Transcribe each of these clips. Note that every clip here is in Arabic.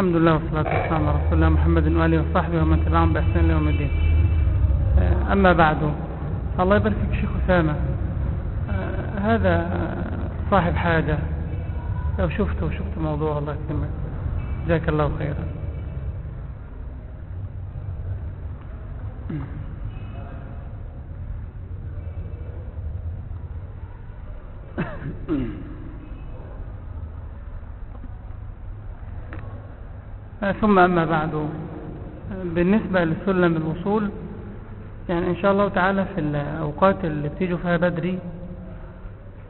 الحمد لله والصلاة والسلام على رسول الله محمد وآله وصحبه ومن تبعهم بإحسان يوم الدين. آه، أما بعد الله يبارك فيك شيخ أسامة. آه، هذا صاحب حاجة. لو شفته وشفت موضوع الله يكرمك. جزاك الله خيرا. ثم أما بعد. بالنسبة لسلم الوصول يعني إن شاء الله تعالى في الأوقات اللي بتيجوا فيها بدري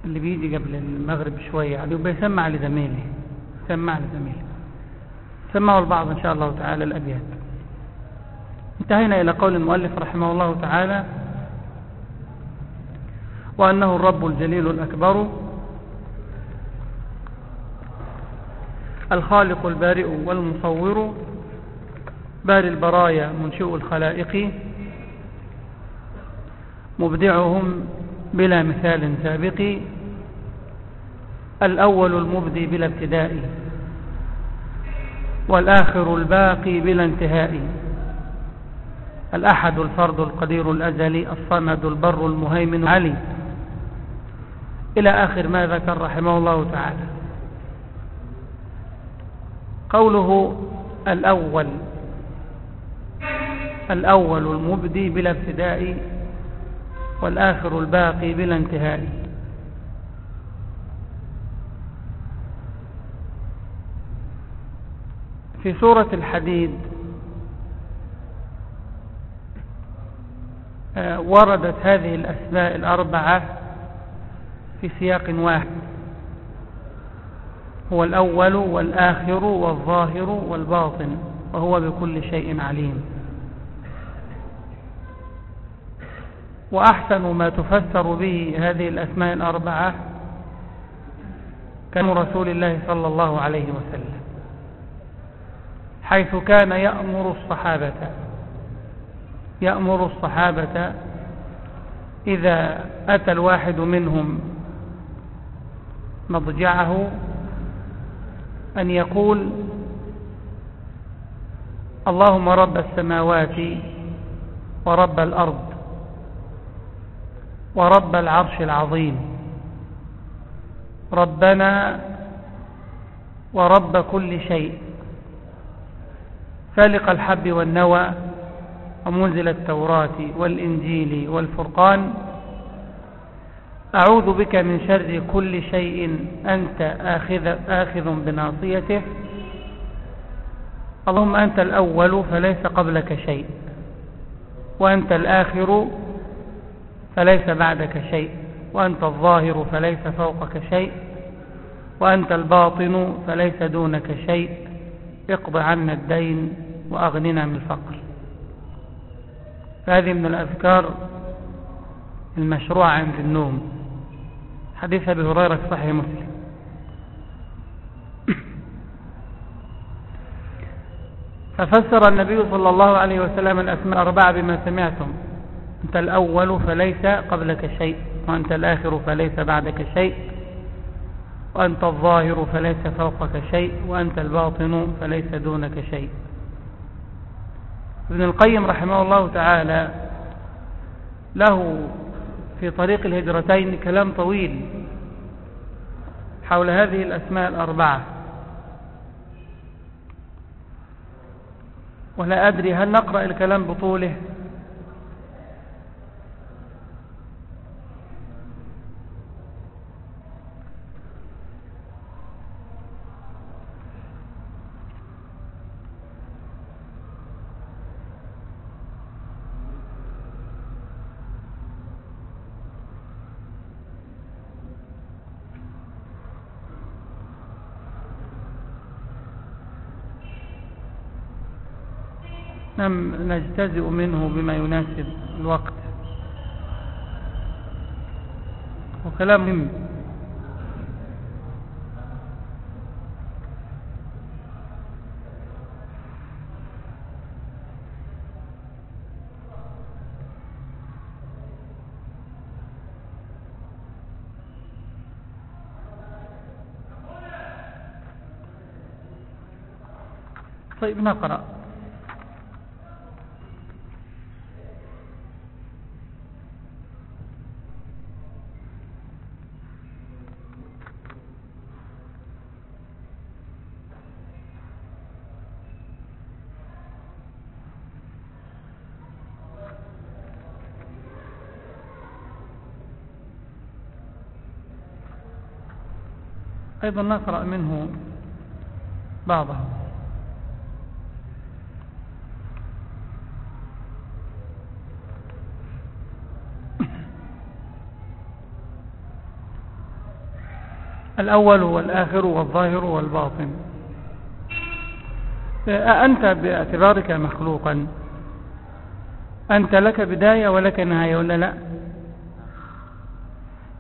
اللي بيجي قبل المغرب شوية يعني بيسمع لزميلي سمع لزميلي. سمعوا البعض إن شاء الله تعالى الأبيات. انتهينا إلى قول المؤلف رحمه الله تعالى وأنه الرب الجليل الأكبر الخالق البارئ والمصور باري البرايا منشئ الخلائق مبدعهم بلا مثال سابق الأول المبدي بلا ابتداء والآخر الباقي بلا انتهاء الأحد الفرد القدير الأزلي الصمد البر المهيمن علي إلى آخر ما ذكر رحمه الله تعالى. قوله الأول. الأول المبدي بلا ابتداء والآخر الباقي بلا انتهاء. في سورة الحديد آه، وردت هذه الأسماء الأربعة في سياق واحد. هو الأول والآخر والظاهر والباطن وهو بكل شيء عليم. وأحسن ما تفسر به هذه الأسماء الأربعة كان رسول الله صلى الله عليه وسلم حيث كان يأمر الصحابة. يأمر الصحابة إذا أتى الواحد منهم مضجعه أن يقول اللهم رب السماوات ورب الأرض ورب العرش العظيم ربنا ورب كل شيء فالق الحب والنوى ومنزل التوراة والإنجيل والفرقان أعوذ بك من شر كل شيء. أنت آخذ, آخذ بناصيته. اللهم أنت الأول فليس قبلك شيء. وأنت الآخر فليس بعدك شيء. وأنت الظاهر فليس فوقك شيء. وأنت الباطن فليس دونك شيء. اقض عنا الدين وأغننا من الفقر. هذه من الأذكار المشروعة عند النوم. حديث أبي هريرة في صحيح مسلم. ففسر النبي صلى الله عليه وسلم الأسماء الأربعة بما سمعتم. أنت الأول فليس قبلك شيء وأنت الآخر فليس بعدك شيء. وأنت الظاهر فليس فوقك شيء وأنت الباطن فليس دونك شيء. ابن القيم رحمه الله تعالى له في طريق الهجرتين كلام طويل حول هذه الأسماء الأربعة. ولا أدري هل نقرأ الكلام بطوله. نجتزئ منه بما يناسب الوقت. وكلام مهم. طيب نقرأ. أيضا نقرأ منه بعضه الأول والآخر والظاهر والباطن. أنت باعتبارك مخلوقا. أنت لك بداية ولك نهاية ولا لا؟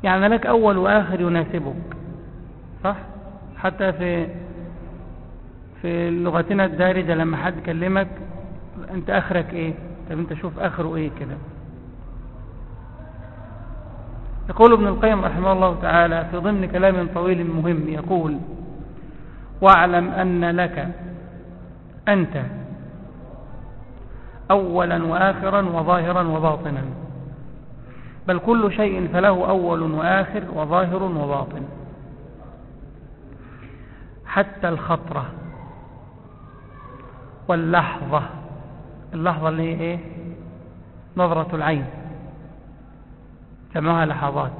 يعني لك أول وآخر يناسبك. صح؟ حتى في في لغتنا الدارجة لما حد كلمك أنت آخرك إيه؟ طب أنت شوف آخره إيه كده؟ يقول ابن القيم رحمه الله تعالى في ضمن كلام طويل مهم يقول واعلم أن لك أنت أولا وآخرا وظاهرا وباطنا بل كل شيء فله أول وآخر وظاهر وباطن. حتى الخطرة واللحظة. اللحظة اللي هي إيه؟ نظرة العين. جمعها لحظات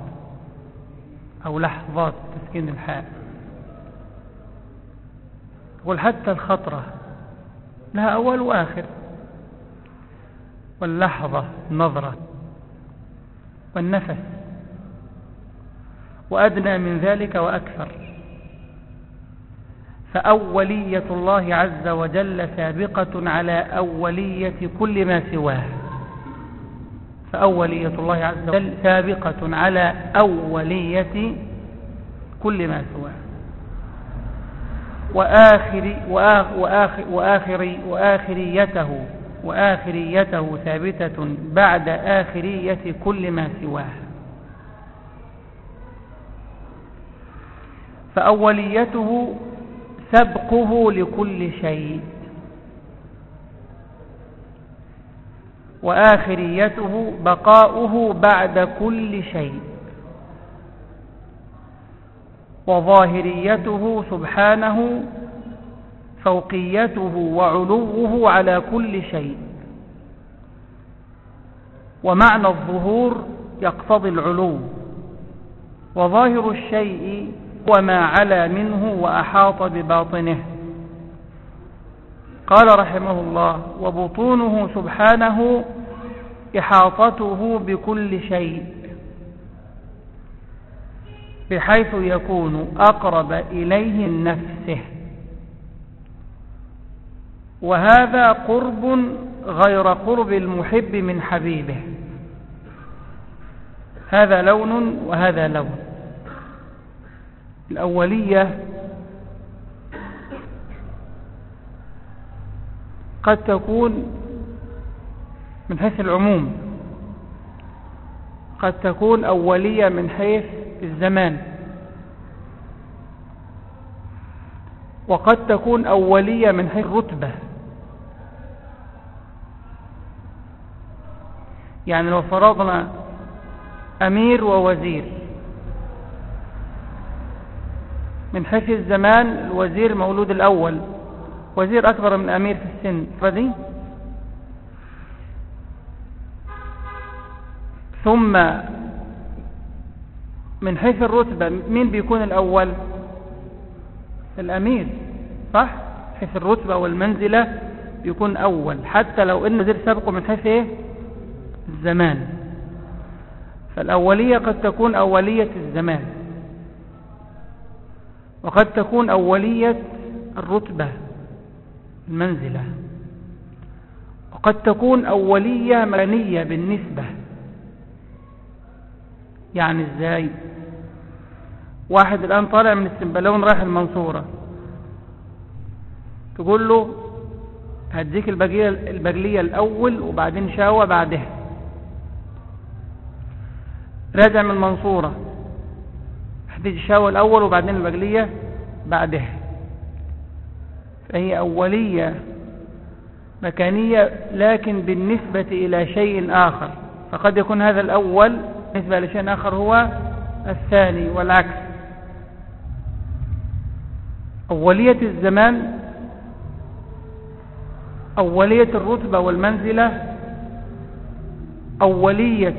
أو لحظات تسكين الحاء حتى الخطرة لها أول وآخر. واللحظة نظرة. والنفس. وأدنى من ذلك وأكثر. فأولية الله عز وجل سابقة على أولية كل ما سواه. فأولية الله عز وجل سابقة على أولية كل ما سواه. وآخر وآخر وآخر وآخريته وآخريته ثابتة بعد آخرية كل ما سواه. فأوليته سبقه لكل شيء. وآخريته بقاؤه بعد كل شيء. وظاهريته سبحانه فوقيته وعلوه على كل شيء. ومعنى الظهور يقتضي العلو. وظاهر الشيء وما علا منه وأحاط بباطنه. قال رحمه الله وبطونه سبحانه إحاطته بكل شيء بحيث يكون أقرب إليه نفسه. وهذا قرب غير قرب المحب من حبيبه. هذا لون وهذا لون. الأولية قد تكون من حيث العموم قد تكون أولية من حيث الزمان وقد تكون أولية من حيث الرتبة. يعني لو فرضنا أمير ووزير من حيث الزمان الوزير مولود الأول وزير أكبر من أمير في السن. فدي ثم من حيث الرتبة مين بيكون الأول؟ الأمير صح؟ حيث الرتبة والمنزلة بيكون أول حتى لو إن وزير سبقه من حيث إيه؟ الزمان. فالأولية قد تكون أولية الزمان. وقد تكون أولية الرتبة المنزلة. وقد تكون أولية مكانية بالنسبة يعني إزاي؟ واحد الآن طالع من السنبلون رايح المنصورة. تقول له هديك البجلية, البجلية الأول وبعدين شاوة بعدها. راجع من المنصورة. هتيجي الشهوة الأول وبعدين البجلية بعدها. فهي أولية مكانية لكن بالنسبة إلى شيء آخر. فقد يكون هذا الأول بالنسبة لشيء آخر هو الثاني والعكس. أولية الزمان أولية الرتبة والمنزلة أولية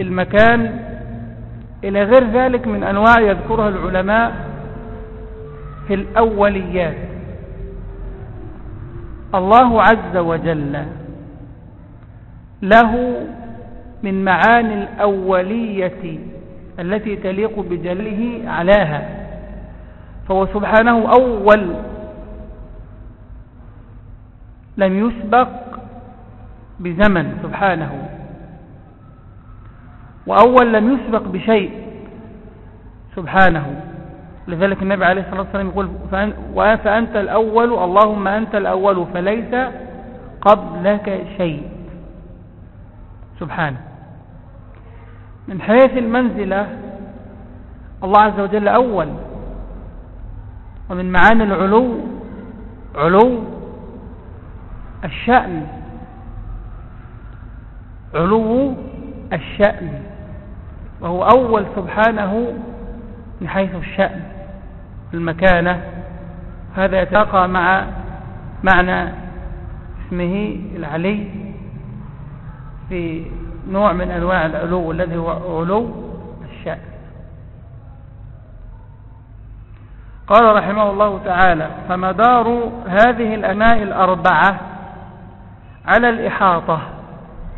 المكان إلى غير ذلك من أنواع يذكرها العلماء في الأوليات. الله عز وجل له من معاني الأولية التي تليق بجلاله علاها فهو سبحانه أول لم يسبق بزمن سبحانه. وأول لم يسبق بشيء. سبحانه. لذلك النبي عليه الصلاة والسلام يقول فأنت الأول اللهم أنت الأول فليس قبلك شيء. سبحانه. من حيث المنزلة الله عز وجل أول. ومن معاني العلو علو الشأن. علو الشأن. وهو أول سبحانه من حيث الشأن المكانة. هذا يتلاقى مع معنى اسمه العلي في نوع من أنواع العلو الذي هو علو الشأن. قال رحمه الله تعالى فمدار هذه الأناء الأربعة على الإحاطة.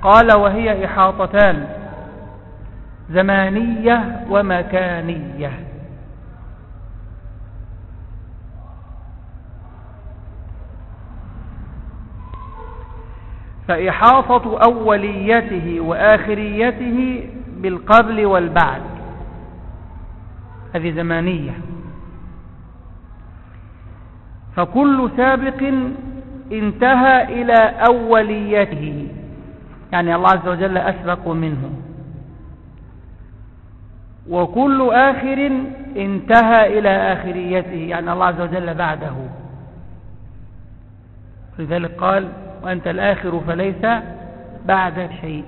قال وهي إحاطتان. زمانية ومكانية. فإحاطة أوليته وآخريته بالقبل والبعد. هذه زمانية. فكل سابق انتهى إلى أوليته. يعني الله عز وجل أسبق منه. وكل آخر انتهى إلى آخريته يعني الله عز وجل بعده. لذلك قال وأنت الآخر فليس بعد شيء.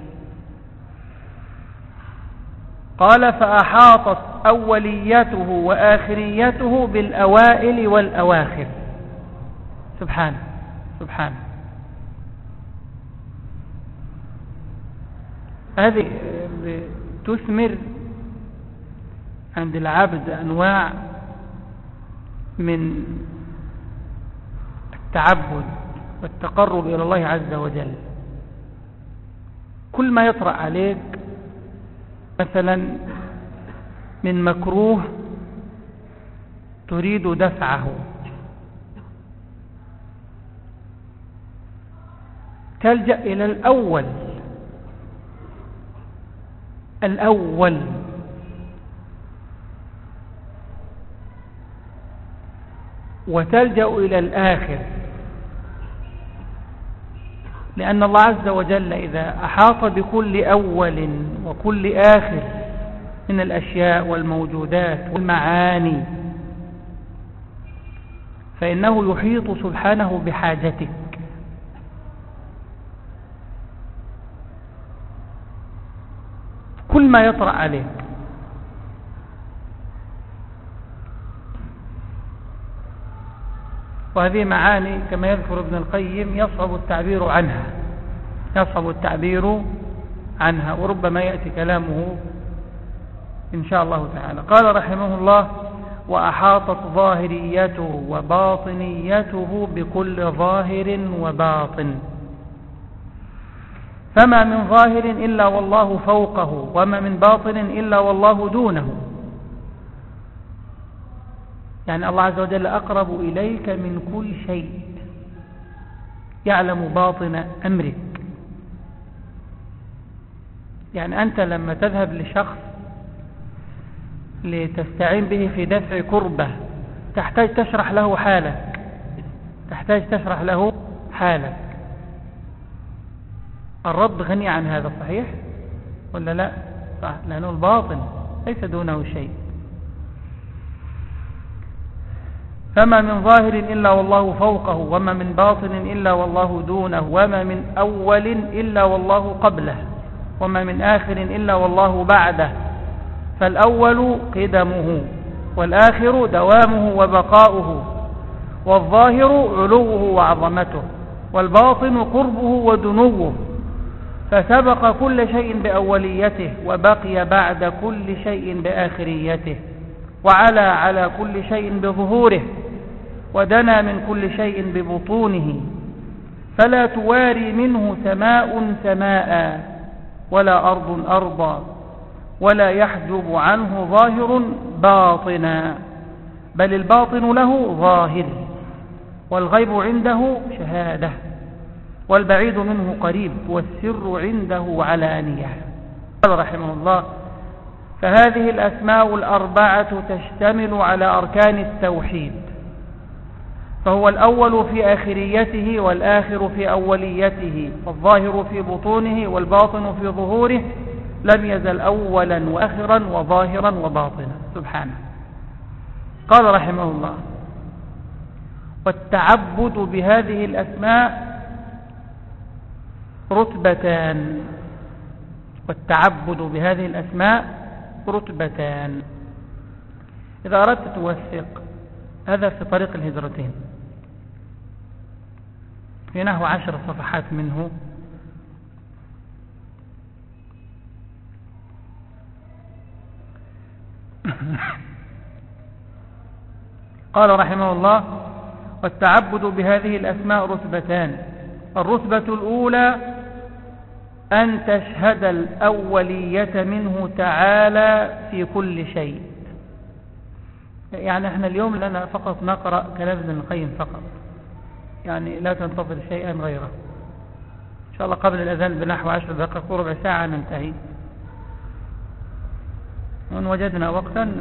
قال فأحاطت أوليته وآخريته بالأوائل والأواخر. سبحانه سبحانه هذه تثمر عند العبد أنواع من التعبد والتقرب إلى الله عز وجل. كل ما يطرأ عليك مثلا من مكروه تريد دفعه. تلجأ إلى الأول. الأول. وتلجأ إلى الآخر. لأن الله عز وجل إذا أحاط بكل أول وكل آخر من الأشياء والموجودات والمعاني فإنه يحيط سبحانه بحاجتك. كل ما يطرأ عليك وهذه معاني كما يذكر ابن القيم يصعب التعبير عنها يصعب التعبير عنها وربما يأتي كلامه إن شاء الله تعالى. قال رحمه الله وأحاطت ظاهريته وباطنيته بكل ظاهر وباطن. فما من ظاهر إلا والله فوقه وما من باطن إلا والله دونه. يعني الله عز وجل أقرب إليك من كل شيء. يعلم باطن أمرك. يعني أنت لما تذهب لشخص لتستعين به في دفع كربة تحتاج تشرح له حالك. تحتاج تشرح له حالك. الرب غني عن هذا صحيح؟ ولا لا؟ صح لأنه الباطن ليس دونه شيء. فما من ظاهر إلا والله فوقه وما من باطن إلا والله دونه وما من أول إلا والله قبله وما من آخر إلا والله بعده. فالأول قدمه والآخر دوامه وبقاؤه والظاهر علوه وعظمته والباطن قربه ودنوه. فسبق كل شيء بأوليته وبقي بعد كل شيء بآخريته وعلى على كل شيء بظهوره. ودنا من كل شيء ببطونه فلا تواري منه سماء سماء ولا أرض أرضا ولا يحجب عنه ظاهر باطنا بل الباطن له ظاهر والغيب عنده شهادة والبعيد منه قريب والسر عنده علانية. قال رحمه الله فهذه الأسماء الأربعة تشتمل على أركان التوحيد فهو الأول في آخريته والآخر في أوليته والظاهر في بطونه والباطن في ظهوره لم يزل أولا وآخرا وظاهرا وباطنا. سبحانه. قال رحمه الله والتعبد بهذه الأسماء رتبتان. والتعبد بهذه الأسماء رتبتان. إذا أردت توثق هذا في طريق الهجرتين. في نحو عشر صفحات منه. قال رحمه الله والتعبد بهذه الأسماء رتبتان. الرتبة الأولى أن تشهد الأولية منه تعالى في كل شيء. يعني إحنا اليوم لنا فقط نقرأ كلام ابن القيم فقط. يعني لا تنتظر شيئا غيره. إن شاء الله قبل الأذان بنحو عشر دقائق وربع ساعة ننتهي. وإن وجدنا وقتا.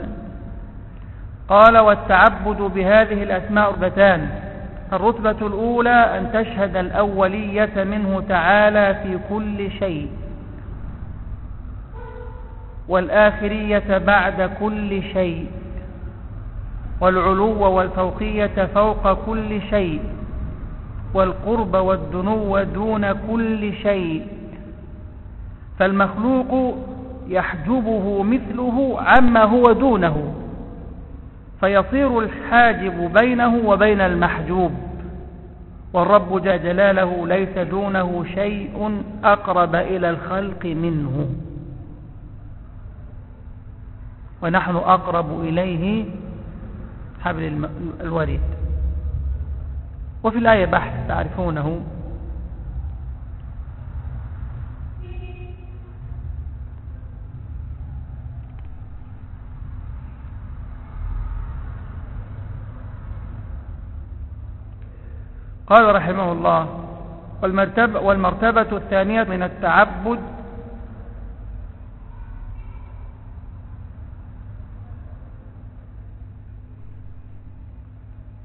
قال والتعبد بهذه الأسماء رتبتان الرتبة الأولى أن تشهد الأولية منه تعالى في كل شيء. والآخرية بعد كل شيء. والعلو والفوقية فوق كل شيء. والقرب والدنو دون كل شيء. فالمخلوق يحجبه مثله عما هو دونه فيصير الحاجب بينه وبين المحجوب. والرب جل جلاله ليس دونه شيء أقرب إلى الخلق منه. ونحن أقرب إليه حبل الوريد. وفي الآية بحث تعرفونه. قال رحمه الله والمرتبة, والمرتبة الثانية من التعبد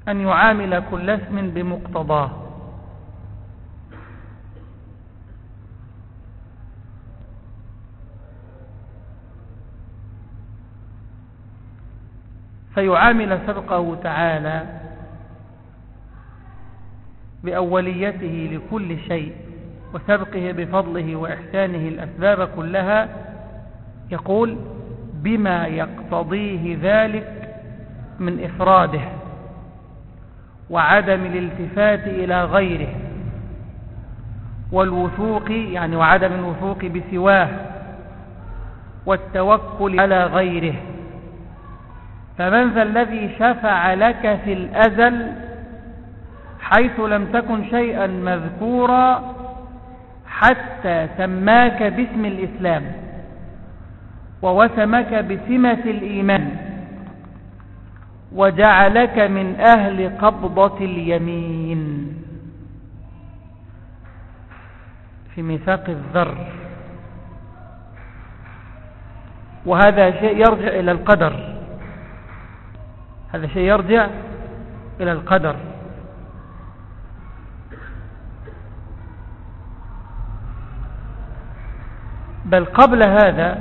أن يعامل كل اسم بمقتضاه. فيعامل سبقه تعالى بأوليته لكل شيء وسبقه بفضله وإحسانه الأسباب كلها يقول بما يقتضيه ذلك من إفراده. وعدم الالتفات إلى غيره. والوثوق يعني وعدم الوثوق بسواه والتوكل على غيره. فمن ذا الذي شفع لك في الأزل حيث لم تكن شيئا مذكورا حتى سماك باسم الإسلام ووسمك بسمة الإيمان. وجعلك من أهل قبضة اليمين. في ميثاق الذر. وهذا شيء يرجع إلى القدر. هذا شيء يرجع إلى القدر. بل قبل هذا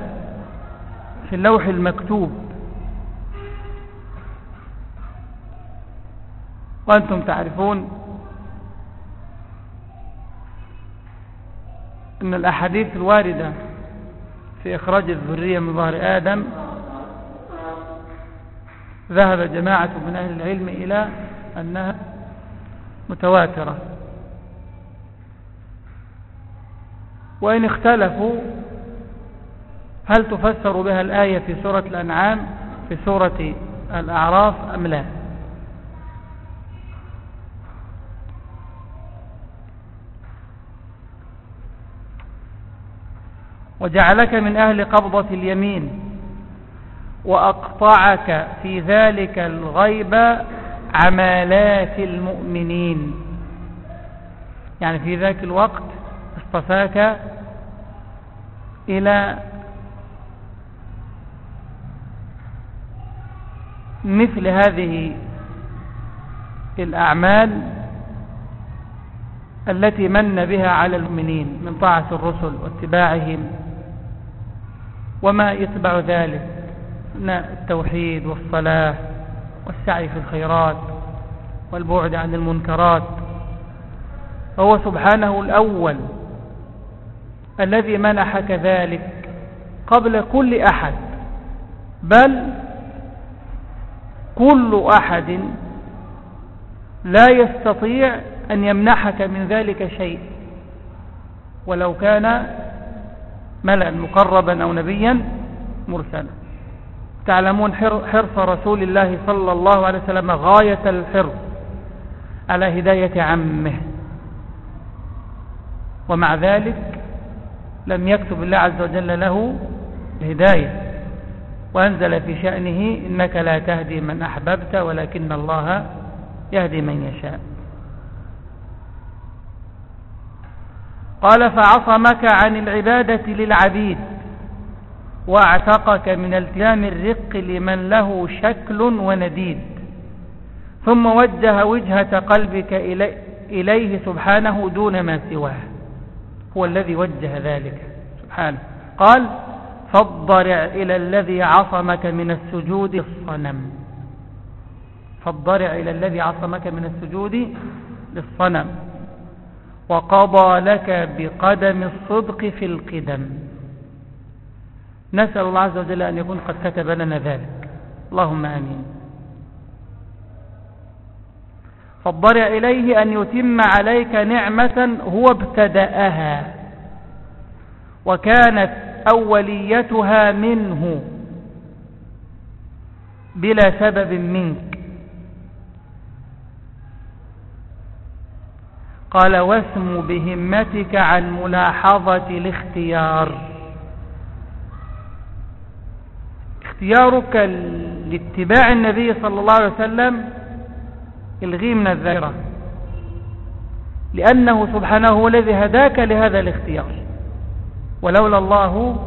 في اللوح المكتوب وأنتم تعرفون أن الأحاديث الواردة في إخراج الذرية من ظهر آدم ذهب جماعة من أهل العلم إلى أنها متواترة. وإن اختلفوا هل تفسر بها الآية في سورة الأنعام في سورة الأعراف أم لا؟ وجعلك من أهل قبضة اليمين وأقطعك في ذلك الغيب عمالات المؤمنين. يعني في ذاك الوقت اصطفاك إلى مثل هذه الأعمال التي من بها على المؤمنين من طاعة الرسل واتباعهم. وما يتبع ذلك. من التوحيد والصلاة والسعي في الخيرات والبعد عن المنكرات. فهو سبحانه الأول الذي منحك ذلك قبل كل أحد. بل كل أحد لا يستطيع أن يمنحك من ذلك شيء. ولو كان ملأ مقربا أو نبيا مرسلا. تعلمون حرص رسول الله صلى الله عليه وسلم غاية الحرص على هداية عمه. ومع ذلك لم يكتب الله عز وجل له الهداية. وأنزل في شأنه إنك لا تهدي من أحببت ولكن الله يهدي من يشاء. قال فعصمك عن العبادة للعبيد واعتقك من التزام الرق لمن له شكل ونديد. ثم وجه وجهة قلبك إليه سبحانه دون ما سواه. هو الذي وجه ذلك. سبحانه. قال فاضرع إلى الذي عصمك من السجود الصنم. فاضرع إلى الذي عصمك من السجود للصنم وقضى لك بقدم الصدق في القدم. نسأل الله عز وجل أن يكون قد كتب لنا ذلك. اللهم آمين. فاضرع إليه أن يتم عليك نعمة هو ابتدأها وكانت أوليتها منه بلا سبب منك. قال واسم بهمتك عن ملاحظة الاختيار. اختيارك لاتباع النبي صلى الله عليه وسلم الغي من الذاكرة. لأنه سبحانه هو الذي هداك لهذا الاختيار. ولولا الله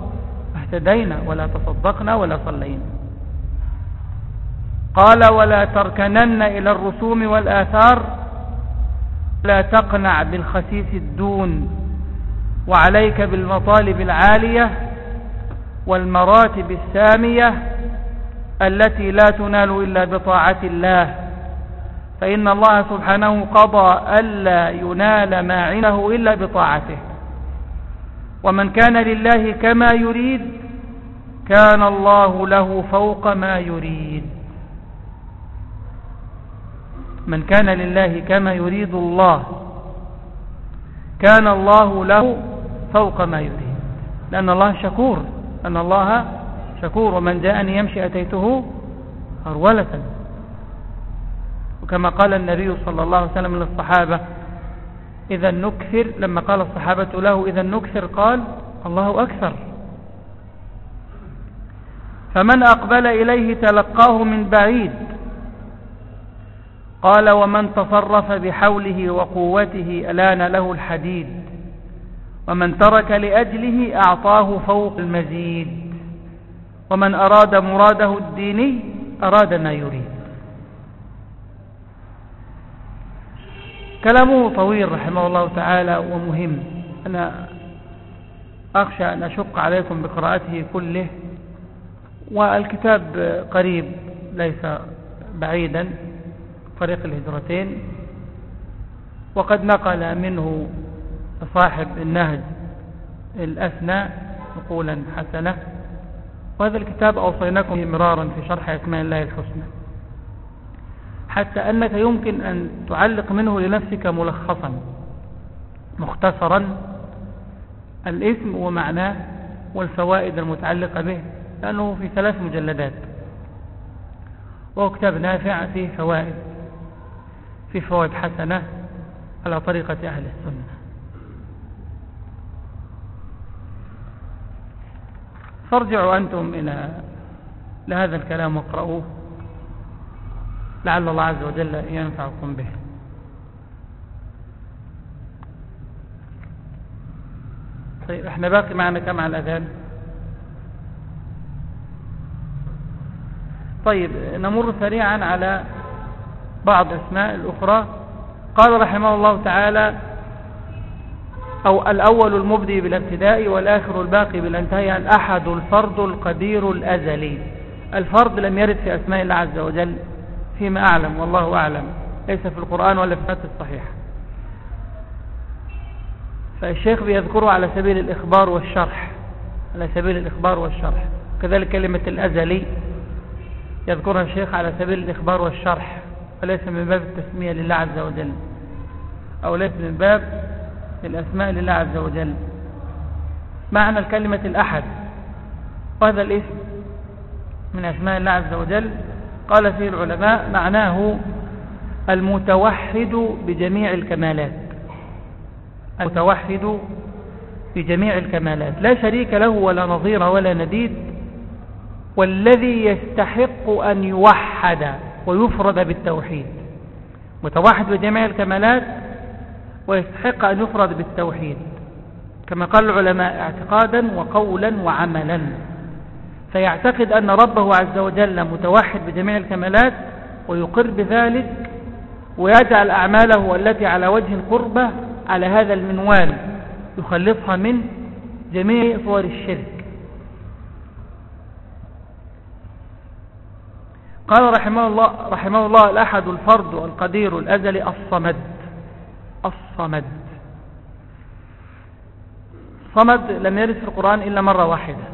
اهتدينا ولا تصدقنا ولا صلينا. قال ولا تركنن إلى الرسوم والآثار لا تقنع بالخسيس الدون وعليك بالمطالب العالية والمراتب السامية التي لا تنال إلا بطاعة الله. فإن الله سبحانه قضى ألا ينال ما عنده إلا بطاعته. ومن كان لله كما يريد كان الله له فوق ما يريد. من كان لله كما يريد الله. كان الله له فوق ما يريد. لأن الله شكور. أن الله شكور. ومن جاءني يمشي أتيته هرولة وكما قال النبي صلى الله عليه وسلم للصحابة إذا نكثر. لما قال الصحابة له إذا نكثر قال الله أكثر. فمن أقبل إليه تلقاه من بعيد. قال ومن تصرف بحوله وقوته ألان له الحديد ومن ترك لأجله أعطاه فوق المزيد ومن أراد مراده الديني أراد ما يريد. كلامه طويل رحمه الله تعالى ومهم. أنا أخشى أن أشق عليكم بقراءته كله والكتاب قريب ليس بعيدا. طريق الهجرتين. وقد نقل منه صاحب النهج الأثنى نقولا حسنة. وهذا الكتاب أوصيناكم مرارا في شرح أسماء الله الحسنى. حتى أنك يمكن أن تعلق منه لنفسك ملخصا مختصرا الاسم ومعناه والفوائد المتعلقة به لأنه في ثلاث مجلدات. وهو كتاب نافع فيه فوائد. فيه فوائد حسنة على طريقة أهل السنة. فارجعوا أنتم إلى لهذا الكلام واقرأوه لعل الله عز وجل ينفعكم به. طيب إحنا باقي معنا كم على الأذان؟ طيب نمر سريعا على بعض أسماء الأخرى. قال رحمه الله تعالى أو الأول المبدي بالابتداء والآخر الباقي بالانتهاء الأحد الفرد القدير الأزلي. الفرد لم يرد في أسماء الله عز وجل فيما أعلم والله أعلم. ليس في القرآن ولا في الفتح الصحيح. فالشيخ بيذكره على سبيل الإخبار والشرح على سبيل الإخبار والشرح. كذلك كلمة الأزلي يذكرها الشيخ على سبيل الإخبار والشرح. وليس من باب التسمية لله عز وجل أو ليس من باب الأسماء لله عز وجل. معنى الكلمة الأحد وهذا الاسم من أسماء الله عز وجل. قال فيه العلماء معناه المتوحد بجميع الكمالات المتوحد بجميع الكمالات. لا شريك له ولا نظير ولا نديد والذي يستحق أن يوحد. ويفرد بالتوحيد. متوحد بجميع الكمالات ويستحق أن يفرد بالتوحيد. كما قال العلماء اعتقادا وقولا وعملا. فيعتقد أن ربه عز وجل متوحد بجميع الكمالات ويقر بذلك ويجعل أعماله التي على وجه القربة على هذا المنوال يخلصها من جميع صور الشرك. قال رحمه الله, رحمه الله الأحد الفرد القدير الأزلي الصمد. الصمد. صمد لم يرد في القرآن إلا مرة واحدة.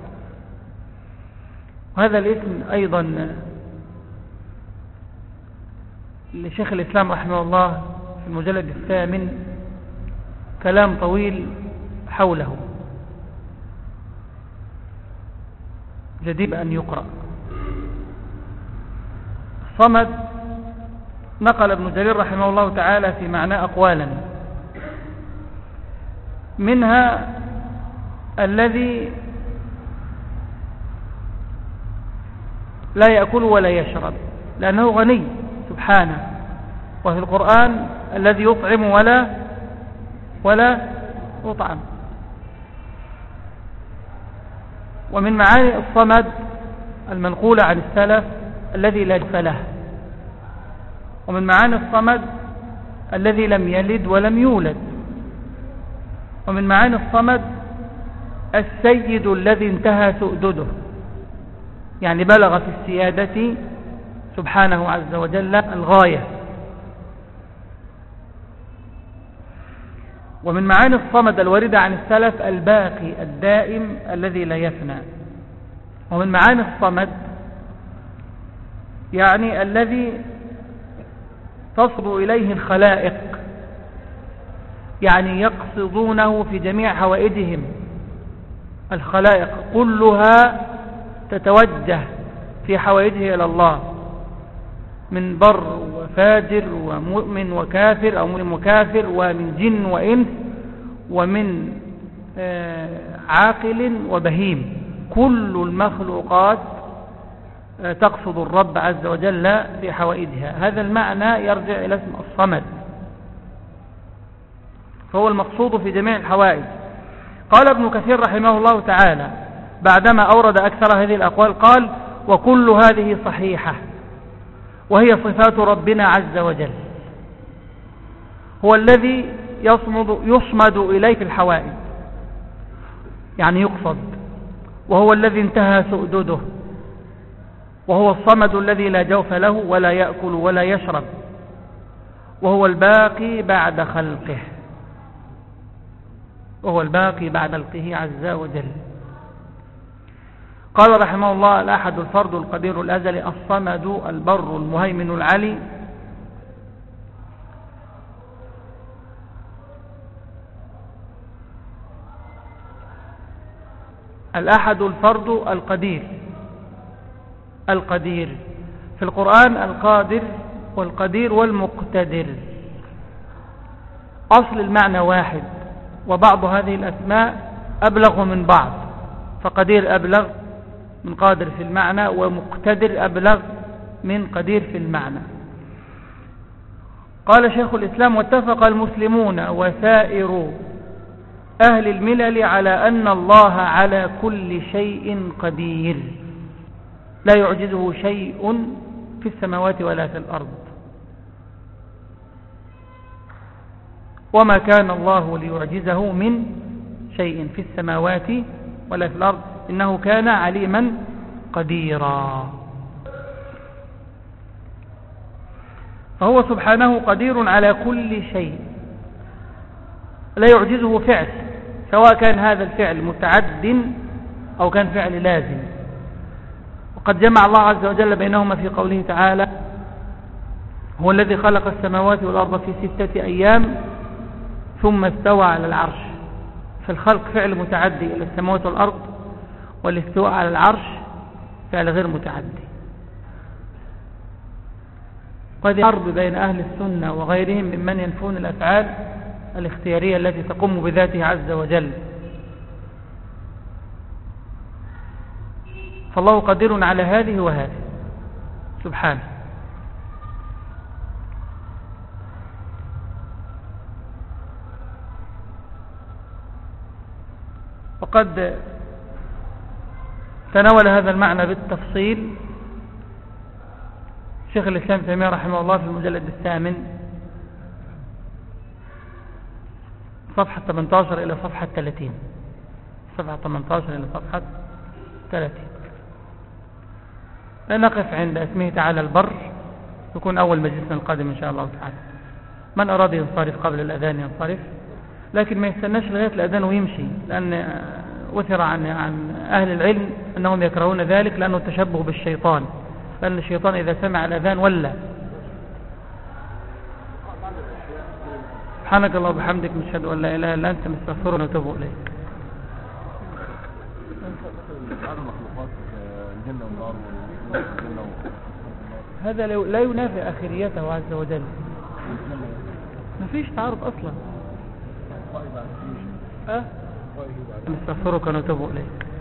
وهذا الاسم أيضا لشيخ الإسلام رحمه الله في المجلد الثامن كلام طويل حوله. جديد أن يقرأ. صمد نقل ابن جرير رحمه الله تعالى في معنى أقوالا. منها الذي لا يأكل ولا يشرب لأنه غني سبحانه وفي القرآن الذي يطعم ولا ولا يطعم. ومن معاني الصمد المنقولة عن السلف الذي لا جف له. ومن معاني الصمد الذي لم يلد ولم يولد. ومن معاني الصمد السيد الذي انتهى سؤدده يعني بلغ في السيادة سبحانه عز وجل الغاية. ومن معاني الصمد الواردة عن السلف الباقي الدائم الذي لا يفنى. ومن معاني الصمد يعني الذي تصل إليه الخلائق يعني يقصدونه في جميع حوائجهم. الخلائق كلها تتوجه في حوائجه إلى الله من بر وفاجر ومؤمن وكافر أو مؤمن وكافر ومن جن وإنس ومن آه، عاقل وبهيم. كل المخلوقات تقصد الرب عز وجل في حوائجها هذا المعنى يرجع إلى اسم الصمد. فهو المقصود في جميع الحوائج. قال ابن كثير رحمه الله تعالى بعدما أورد أكثر هذه الأقوال قال وكل هذه صحيحة وهي صفات ربنا عز وجل هو الذي يصمد, يصمد إليه في الحوائج. يعني يقصد وهو الذي انتهى سؤدده. وهو الصمد الذي لا جوف له ولا يأكل ولا يشرب وهو الباقي بعد خلقه وهو الباقي بعد خلقه عز وجل. قال رحمه الله الأحد الفرد القدير الأزلي الصمد البر المهيمن العلي. الأحد الفرد القدير. القدير. في القرآن القادر والقدير والمقتدر. أصل المعنى واحد وبعض هذه الأسماء أبلغ من بعض. فقدير أبلغ من قادر في المعنى ومقتدر أبلغ من قدير في المعنى. قال شيخ الإسلام واتفق المسلمون وسائر أهل الملل على أن الله على كل شيء قدير. لا يعجزه شيء في السماوات ولا في الأرض. وما كان الله ليعجزه من شيء في السماوات ولا في الأرض. إنه كان عليما قديرا. فهو سبحانه قدير على كل شيء. لا يعجزه فعل سواء كان هذا الفعل متعد أو كان فعل لازم. وقد جمع الله عز وجل بينهما في قوله تعالى هو الذي خلق السماوات والأرض في ستة أيام ثم استوى على العرش. فالخلق فعل متعدي إلى السماوات والأرض والاستواء على العرش فعل غير متعدي. قد حرب بين أهل السنة وغيرهم ممن ينفون الأفعال الاختيارية التي تقوم بذاته عز وجل. فالله قدير على هذه وهذه. سبحانه وقد تناول هذا المعنى بالتفصيل شيخ الإسلام تيمية رحمه الله في المجلد الثامن صفحة 18 إلى صفحة 30 صفحة 18 إلى صفحة 30 نقف عند اسمه تعالى البر يكون أول مجلسنا القادم إن شاء الله تعالى. من أراد ينصرف قبل الأذان ينصرف لكن ما يستناش لغاية الأذان ويمشي لأن وثر عن, عن أهل العلم أنهم يكرهون ذلك لأنه تشبه بالشيطان لأن الشيطان إذا سمع الأذان ولا. سبحانك الله وبحمدك نشهد أن لا إله إلا أنت نستغفرك ونتوب إليك. هذا لا ينافي آخريته عز وجل. ما فيش تعارض أصلا. أه؟ نستغفرك ونتوب إليك.